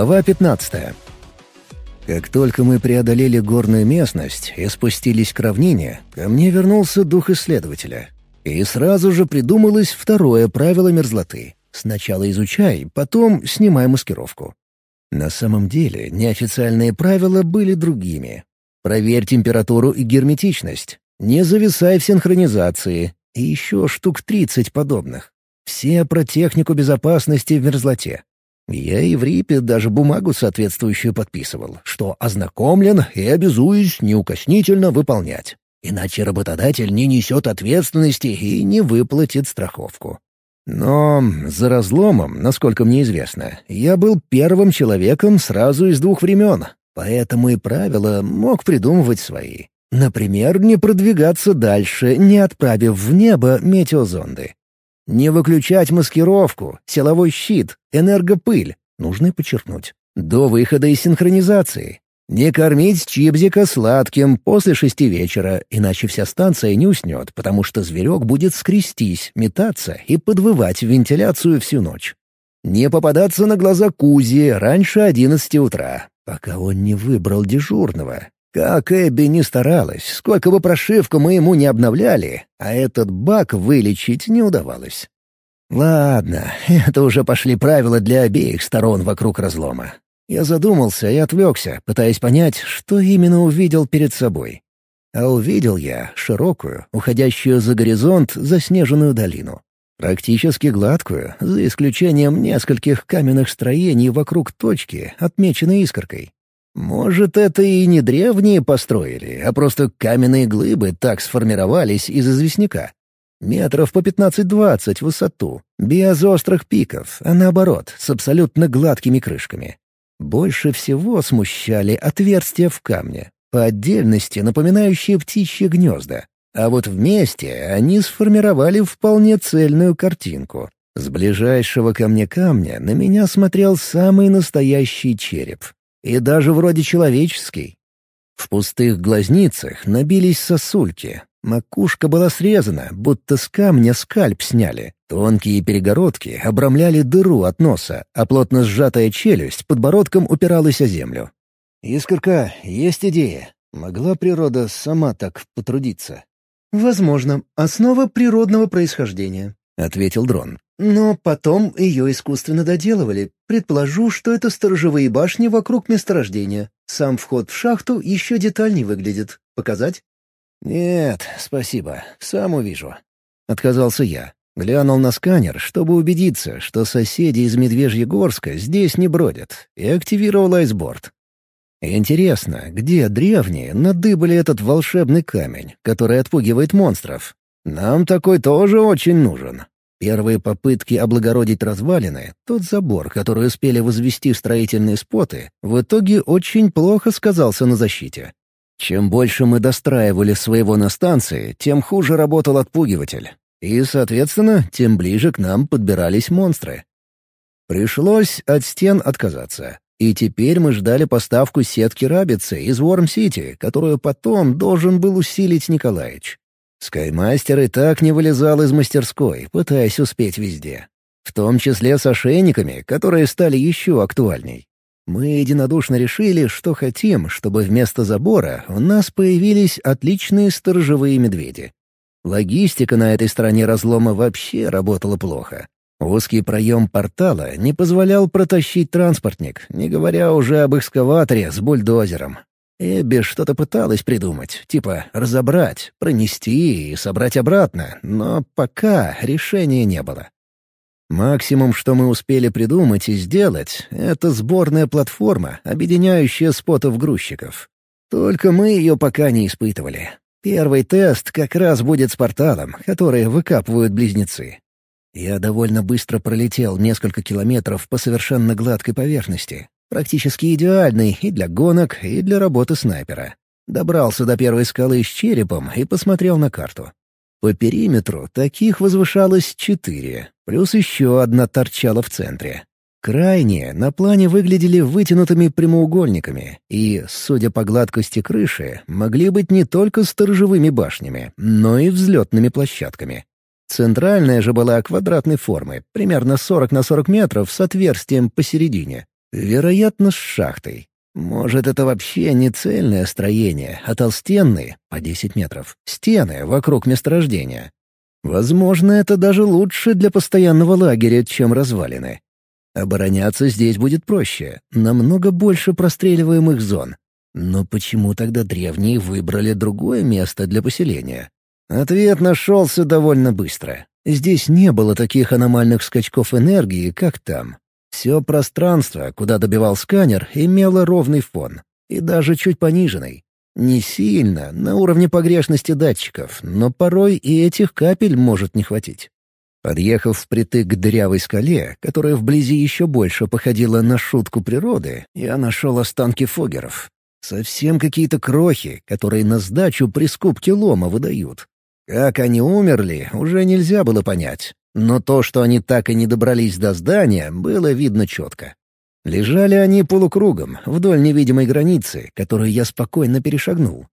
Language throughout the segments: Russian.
Глава 15. Как только мы преодолели горную местность и спустились к равнине, ко мне вернулся дух исследователя. И сразу же придумалось второе правило мерзлоты. Сначала изучай, потом снимай маскировку. На самом деле неофициальные правила были другими. Проверь температуру и герметичность. Не зависай в синхронизации. И еще штук 30 подобных. Все про технику безопасности в мерзлоте. Я и в РИПе даже бумагу соответствующую подписывал, что ознакомлен и обязуюсь неукоснительно выполнять. Иначе работодатель не несет ответственности и не выплатит страховку. Но за разломом, насколько мне известно, я был первым человеком сразу из двух времен, поэтому и правила мог придумывать свои. Например, не продвигаться дальше, не отправив в небо метеозонды. Не выключать маскировку, силовой щит, энергопыль, нужно подчеркнуть, до выхода из синхронизации. Не кормить чипзика сладким после шести вечера, иначе вся станция не уснет, потому что зверек будет скрестись, метаться и подвывать в вентиляцию всю ночь. Не попадаться на глаза Кузи раньше одиннадцати утра, пока он не выбрал дежурного, как Эбби не старалась, сколько бы прошивку мы ему не обновляли, а этот баг вылечить не удавалось. Ладно, это уже пошли правила для обеих сторон вокруг разлома. Я задумался и отвлекся, пытаясь понять, что именно увидел перед собой. А увидел я широкую, уходящую за горизонт заснеженную долину. Практически гладкую, за исключением нескольких каменных строений вокруг точки, отмеченной искоркой. Может, это и не древние построили, а просто каменные глыбы так сформировались из известняка. Метров по 15-20 в высоту, без острых пиков, а наоборот, с абсолютно гладкими крышками. Больше всего смущали отверстия в камне, по отдельности напоминающие птичьи гнезда. А вот вместе они сформировали вполне цельную картинку. С ближайшего ко мне камня на меня смотрел самый настоящий череп, и даже вроде человеческий. В пустых глазницах набились сосульки. Макушка была срезана, будто с камня скальп сняли. Тонкие перегородки обрамляли дыру от носа, а плотно сжатая челюсть подбородком упиралась о землю. «Искорка, есть идея. Могла природа сама так потрудиться?» «Возможно. Основа природного происхождения», — ответил дрон. Но потом ее искусственно доделывали. Предположу, что это сторожевые башни вокруг месторождения. Сам вход в шахту еще детальней выглядит. Показать? «Нет, спасибо. Сам увижу». Отказался я. Глянул на сканер, чтобы убедиться, что соседи из Медвежьегорска здесь не бродят, и активировал айсборд. Интересно, где древние надыбали этот волшебный камень, который отпугивает монстров? Нам такой тоже очень нужен. Первые попытки облагородить развалины, тот забор, который успели возвести строительные споты, в итоге очень плохо сказался на защите. Чем больше мы достраивали своего на станции, тем хуже работал отпугиватель. И, соответственно, тем ближе к нам подбирались монстры. Пришлось от стен отказаться. И теперь мы ждали поставку сетки рабицы из Уорм-Сити, которую потом должен был усилить Николаевич. Скаймастер и так не вылезал из мастерской, пытаясь успеть везде. В том числе с ошейниками, которые стали еще актуальней. Мы единодушно решили, что хотим, чтобы вместо забора у нас появились отличные сторожевые медведи. Логистика на этой стороне разлома вообще работала плохо. Узкий проем портала не позволял протащить транспортник, не говоря уже об экскаваторе с бульдозером. Эбби что-то пыталась придумать, типа разобрать, пронести и собрать обратно, но пока решения не было. Максимум, что мы успели придумать и сделать, — это сборная платформа, объединяющая спотов грузчиков. Только мы ее пока не испытывали. Первый тест как раз будет с порталом, который выкапывают близнецы. Я довольно быстро пролетел несколько километров по совершенно гладкой поверхности, Практически идеальный и для гонок, и для работы снайпера. Добрался до первой скалы с черепом и посмотрел на карту. По периметру таких возвышалось четыре, плюс еще одна торчала в центре. Крайние на плане выглядели вытянутыми прямоугольниками и, судя по гладкости крыши, могли быть не только сторожевыми башнями, но и взлетными площадками. Центральная же была квадратной формы, примерно 40 на 40 метров с отверстием посередине. Вероятно, с шахтой. Может, это вообще не цельное строение, а толстенные, по 10 метров, стены вокруг месторождения. Возможно, это даже лучше для постоянного лагеря, чем развалины. Обороняться здесь будет проще, намного больше простреливаемых зон. Но почему тогда древние выбрали другое место для поселения? Ответ нашелся довольно быстро. Здесь не было таких аномальных скачков энергии, как там. Все пространство, куда добивал сканер, имело ровный фон. И даже чуть пониженный. Не сильно, на уровне погрешности датчиков, но порой и этих капель может не хватить. Подъехав впритык к дырявой скале, которая вблизи еще больше походила на шутку природы, я нашел останки фогеров. Совсем какие-то крохи, которые на сдачу при скупке лома выдают. Как они умерли, уже нельзя было понять. Но то, что они так и не добрались до здания, было видно четко. Лежали они полукругом, вдоль невидимой границы, которую я спокойно перешагнул.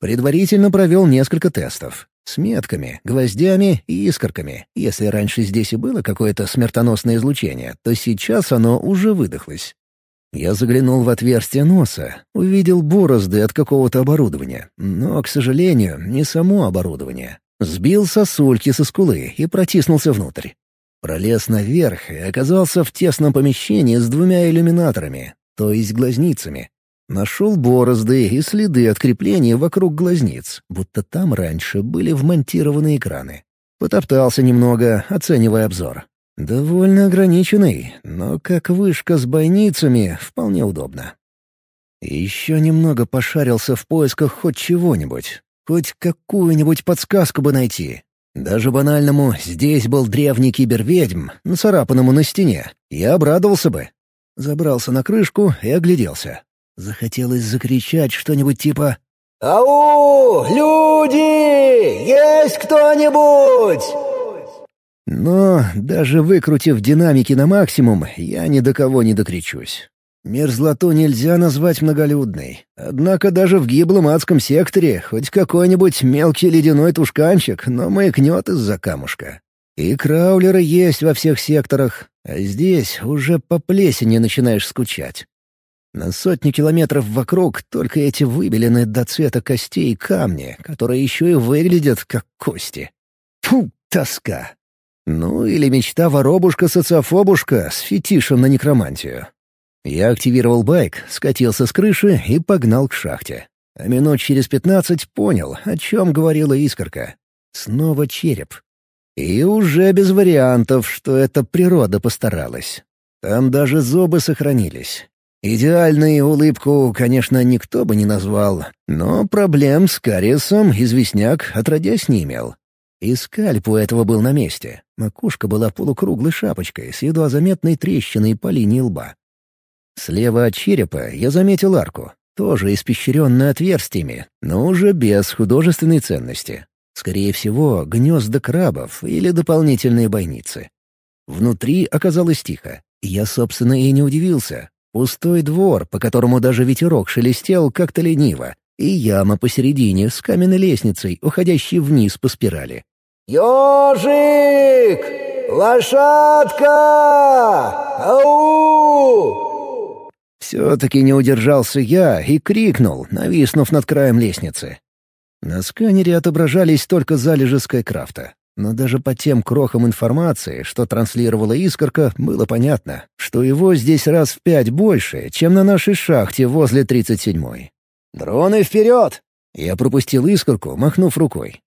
Предварительно провел несколько тестов. С метками, гвоздями и искорками. Если раньше здесь и было какое-то смертоносное излучение, то сейчас оно уже выдохлось. Я заглянул в отверстие носа, увидел борозды от какого-то оборудования, но, к сожалению, не само оборудование. Сбил сосульки со скулы и протиснулся внутрь. Пролез наверх и оказался в тесном помещении с двумя иллюминаторами, то есть глазницами. Нашел борозды и следы от крепления вокруг глазниц, будто там раньше были вмонтированы экраны. Потоптался немного, оценивая обзор. Довольно ограниченный, но как вышка с бойницами вполне удобно. еще немного пошарился в поисках хоть чего-нибудь. Хоть какую-нибудь подсказку бы найти. Даже банальному «здесь был древний киберведьм», нацарапанному на стене, я обрадовался бы. Забрался на крышку и огляделся. Захотелось закричать что-нибудь типа «Ау! Люди! Есть кто-нибудь?» Но даже выкрутив динамики на максимум, я ни до кого не докричусь. Мерзлоту нельзя назвать многолюдной. Однако даже в гиблом адском секторе хоть какой-нибудь мелкий ледяной тушканчик, но маякнет из-за камушка. И краулеры есть во всех секторах, а здесь уже по плесени начинаешь скучать. На сотни километров вокруг только эти выбеленные до цвета костей камни, которые еще и выглядят как кости. Фу, тоска. Ну или мечта воробушка-социофобушка с фетишем на некромантию. Я активировал байк, скатился с крыши и погнал к шахте. А минут через пятнадцать понял, о чем говорила искорка. Снова череп. И уже без вариантов, что это природа постаралась. Там даже зубы сохранились. Идеальной улыбку, конечно, никто бы не назвал, но проблем с кариесом известняк отродясь не имел. И скальп у этого был на месте. Макушка была полукруглой шапочкой с едва заметной трещиной по линии лба. Слева от черепа я заметил арку, тоже испещренную отверстиями, но уже без художественной ценности. Скорее всего, гнезда крабов или дополнительные бойницы. Внутри оказалось тихо. Я, собственно, и не удивился. Пустой двор, по которому даже ветерок шелестел как-то лениво, и яма посередине с каменной лестницей, уходящей вниз по спирали. «Ежик! Лошадка! Ау!» Все-таки не удержался я и крикнул, нависнув над краем лестницы. На сканере отображались только залежи Скайкрафта. Но даже по тем крохам информации, что транслировала искорка, было понятно, что его здесь раз в пять больше, чем на нашей шахте возле 37-й. «Дроны вперед!» Я пропустил искорку, махнув рукой.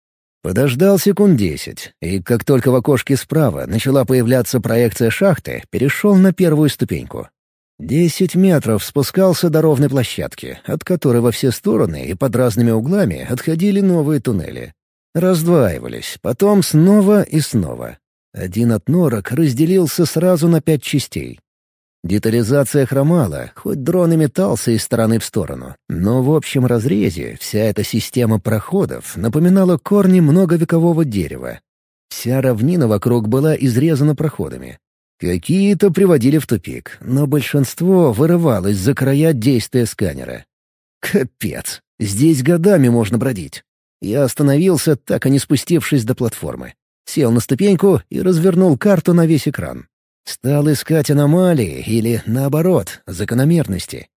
Подождал секунд десять, и как только в окошке справа начала появляться проекция шахты, перешел на первую ступеньку. Десять метров спускался до ровной площадки, от которой во все стороны и под разными углами отходили новые туннели. Раздваивались, потом снова и снова. Один от норок разделился сразу на пять частей. Детализация хромала, хоть дрон и метался из стороны в сторону, но в общем разрезе вся эта система проходов напоминала корни многовекового дерева. Вся равнина вокруг была изрезана проходами, Какие-то приводили в тупик, но большинство вырывалось за края действия сканера. Капец, здесь годами можно бродить. Я остановился, так и не спустившись до платформы. Сел на ступеньку и развернул карту на весь экран. Стал искать аномалии или, наоборот, закономерности.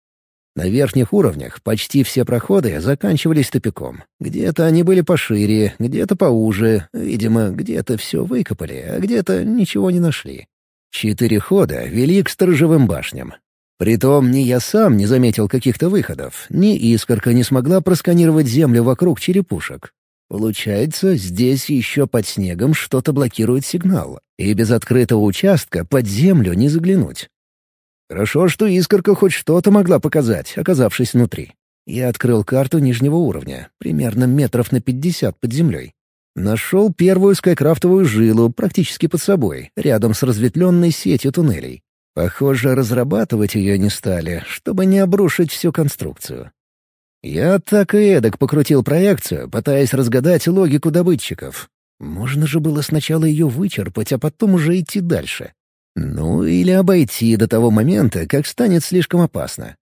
На верхних уровнях почти все проходы заканчивались тупиком. Где-то они были пошире, где-то поуже, видимо, где-то все выкопали, а где-то ничего не нашли. Четыре хода вели к сторожевым башням. Притом ни я сам не заметил каких-то выходов, ни искорка не смогла просканировать землю вокруг черепушек. Получается, здесь еще под снегом что-то блокирует сигнал, и без открытого участка под землю не заглянуть. Хорошо, что искорка хоть что-то могла показать, оказавшись внутри. Я открыл карту нижнего уровня, примерно метров на пятьдесят под землей. Нашел первую скайкрафтовую жилу практически под собой, рядом с разветвленной сетью туннелей. Похоже, разрабатывать ее не стали, чтобы не обрушить всю конструкцию. Я так и эдак покрутил проекцию, пытаясь разгадать логику добытчиков. Можно же было сначала ее вычерпать, а потом уже идти дальше. Ну, или обойти до того момента, как станет слишком опасно.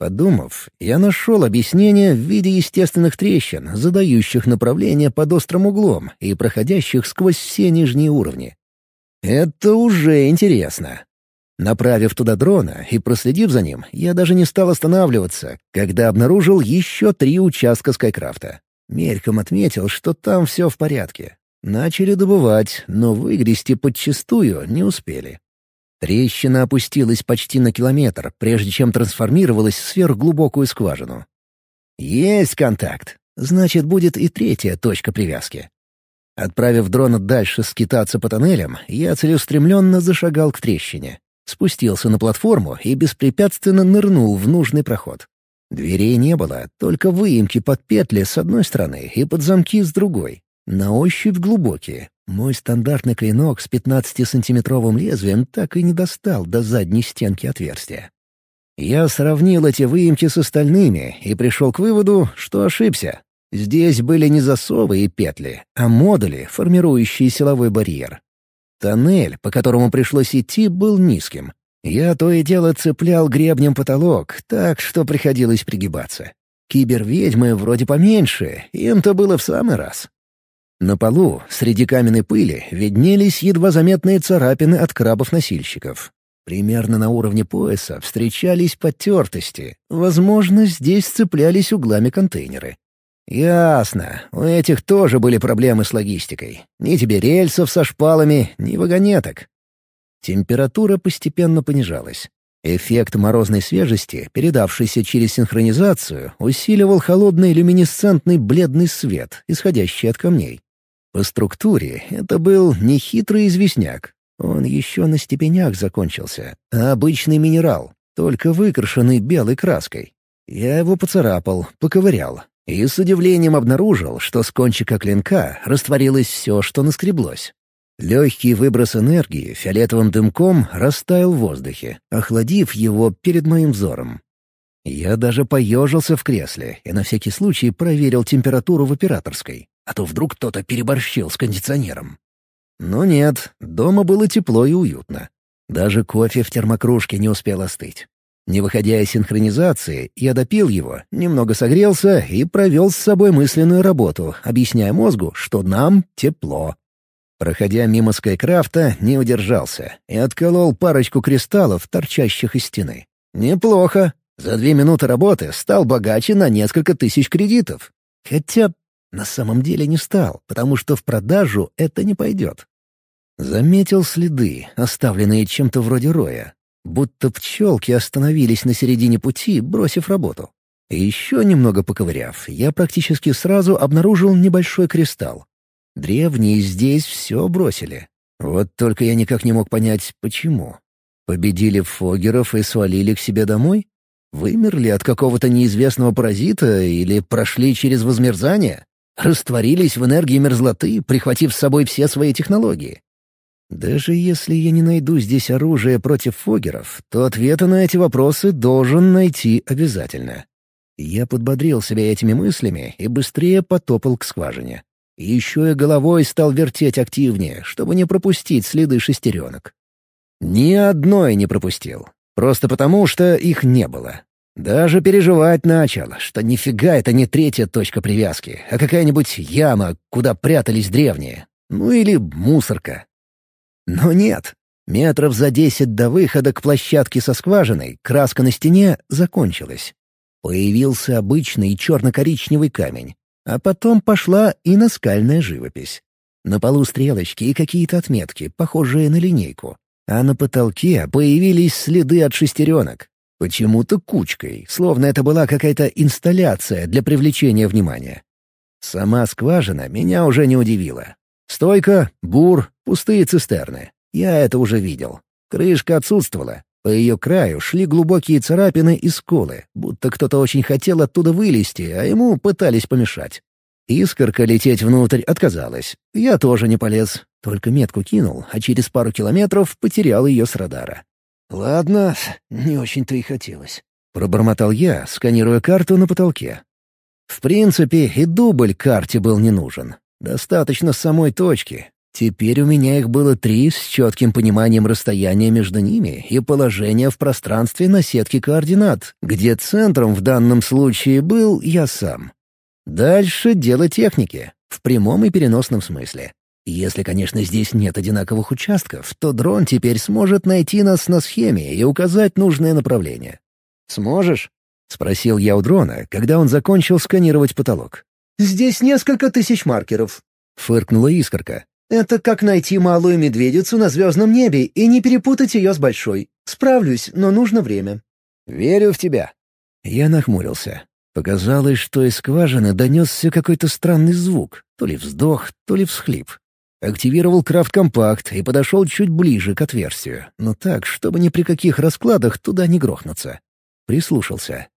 Подумав, я нашел объяснение в виде естественных трещин, задающих направление под острым углом и проходящих сквозь все нижние уровни. Это уже интересно. Направив туда дрона и проследив за ним, я даже не стал останавливаться, когда обнаружил еще три участка Скайкрафта. Мельком отметил, что там все в порядке. Начали добывать, но выгрести подчистую не успели. Трещина опустилась почти на километр, прежде чем трансформировалась в сверхглубокую скважину. Есть контакт. Значит, будет и третья точка привязки. Отправив дрона дальше скитаться по тоннелям, я целеустремленно зашагал к трещине. Спустился на платформу и беспрепятственно нырнул в нужный проход. Дверей не было, только выемки под петли с одной стороны и под замки с другой. На ощупь глубокие, мой стандартный клинок с 15-сантиметровым лезвием так и не достал до задней стенки отверстия. Я сравнил эти выемки с остальными и пришел к выводу, что ошибся. Здесь были не засовы и петли, а модули, формирующие силовой барьер. Тоннель, по которому пришлось идти, был низким. Я то и дело цеплял гребнем потолок, так что приходилось пригибаться. Киберведьмы вроде поменьше, им-то было в самый раз. На полу, среди каменной пыли, виднелись едва заметные царапины от крабов-носильщиков. Примерно на уровне пояса встречались потертости. Возможно, здесь цеплялись углами контейнеры. «Ясно. У этих тоже были проблемы с логистикой. Ни тебе рельсов со шпалами, ни вагонеток». Температура постепенно понижалась. Эффект морозной свежести, передавшийся через синхронизацию, усиливал холодный люминесцентный бледный свет, исходящий от камней. По структуре это был не хитрый известняк. Он еще на степенях закончился, а обычный минерал, только выкрашенный белой краской. Я его поцарапал, поковырял, и с удивлением обнаружил, что с кончика клинка растворилось все, что наскреблось. Легкий выброс энергии фиолетовым дымком растаял в воздухе, охладив его перед моим взором. Я даже поежился в кресле и на всякий случай проверил температуру в операторской а то вдруг кто-то переборщил с кондиционером. Но нет, дома было тепло и уютно. Даже кофе в термокружке не успел остыть. Не выходя из синхронизации, я допил его, немного согрелся и провел с собой мысленную работу, объясняя мозгу, что нам тепло. Проходя мимо Скайкрафта, не удержался и отколол парочку кристаллов, торчащих из стены. Неплохо. За две минуты работы стал богаче на несколько тысяч кредитов. Хотя на самом деле не стал, потому что в продажу это не пойдет. Заметил следы, оставленные чем-то вроде роя. Будто пчелки остановились на середине пути, бросив работу. И еще немного поковыряв, я практически сразу обнаружил небольшой кристалл. Древние здесь все бросили. Вот только я никак не мог понять, почему. Победили фогеров и свалили к себе домой? Вымерли от какого-то неизвестного паразита или прошли через возмерзание? Растворились в энергии мерзлоты, прихватив с собой все свои технологии. Даже если я не найду здесь оружие против фогеров, то ответы на эти вопросы должен найти обязательно. Я подбодрил себя этими мыслями и быстрее потопал к скважине. Еще и головой стал вертеть активнее, чтобы не пропустить следы шестеренок. Ни одной не пропустил. Просто потому, что их не было. Даже переживать начал, что нифига это не третья точка привязки, а какая-нибудь яма, куда прятались древние. Ну или мусорка. Но нет, Метров за десять до выхода к площадке со скважиной краска на стене закончилась. Появился обычный черно-коричневый камень, а потом пошла и наскальная живопись. На полу стрелочки и какие-то отметки, похожие на линейку. А на потолке появились следы от шестеренок. Почему-то кучкой, словно это была какая-то инсталляция для привлечения внимания. Сама скважина меня уже не удивила. Стойка, бур, пустые цистерны. Я это уже видел. Крышка отсутствовала. По ее краю шли глубокие царапины и сколы, будто кто-то очень хотел оттуда вылезти, а ему пытались помешать. Искорка лететь внутрь отказалась. Я тоже не полез. Только метку кинул, а через пару километров потерял ее с радара. «Ладно, не очень-то и хотелось», — пробормотал я, сканируя карту на потолке. В принципе, и дубль карте был не нужен. Достаточно самой точки. Теперь у меня их было три с четким пониманием расстояния между ними и положения в пространстве на сетке координат, где центром в данном случае был я сам. Дальше дело техники, в прямом и переносном смысле. Если, конечно, здесь нет одинаковых участков, то дрон теперь сможет найти нас на схеме и указать нужное направление. «Сможешь?» — спросил я у дрона, когда он закончил сканировать потолок. «Здесь несколько тысяч маркеров», — фыркнула искорка. «Это как найти малую медведицу на звездном небе и не перепутать ее с большой. Справлюсь, но нужно время». «Верю в тебя». Я нахмурился. Показалось, что из скважины донесся какой-то странный звук, то ли вздох, то ли всхлип. Активировал крафт-компакт и подошел чуть ближе к отверстию, но так, чтобы ни при каких раскладах туда не грохнуться. Прислушался.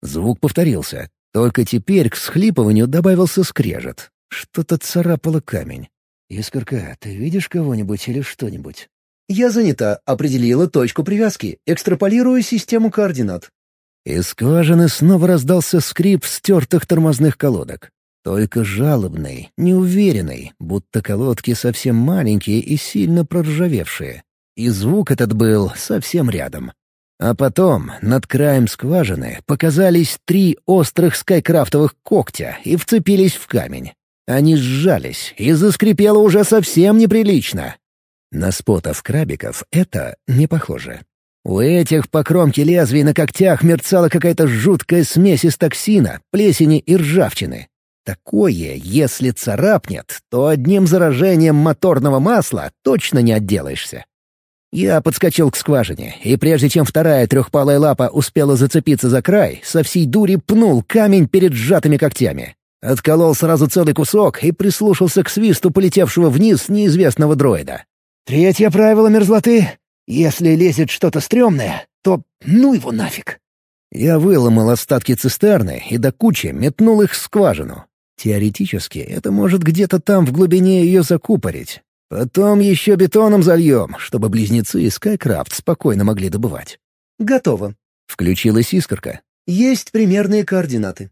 Звук повторился, только теперь к всхлипыванию добавился скрежет. Что-то царапало камень. «Искорка, ты видишь кого-нибудь или что-нибудь?» «Я занята, определила точку привязки, экстраполирую систему координат». Из скважины снова раздался скрип стертых тормозных колодок. Только жалобный, неуверенный, будто колодки совсем маленькие и сильно проржавевшие. И звук этот был совсем рядом. А потом над краем скважины показались три острых скайкрафтовых когтя и вцепились в камень. Они сжались, и заскрипело уже совсем неприлично. На спотов-крабиков это не похоже. У этих по кромке лезвий на когтях мерцала какая-то жуткая смесь из токсина, плесени и ржавчины. Такое, если царапнет, то одним заражением моторного масла точно не отделаешься. Я подскочил к скважине, и прежде чем вторая трехпалая лапа успела зацепиться за край, со всей дури пнул камень перед сжатыми когтями. Отколол сразу целый кусок и прислушался к свисту полетевшего вниз неизвестного дроида. «Третье правило мерзлоты если лезет что-то стрёмное, то ну его нафиг. Я выломал остатки цистерны и до кучи метнул их в скважину. Теоретически, это может где-то там в глубине ее закупорить. Потом еще бетоном зальем, чтобы близнецы и Скайкрафт спокойно могли добывать. «Готово», — включилась искорка. «Есть примерные координаты».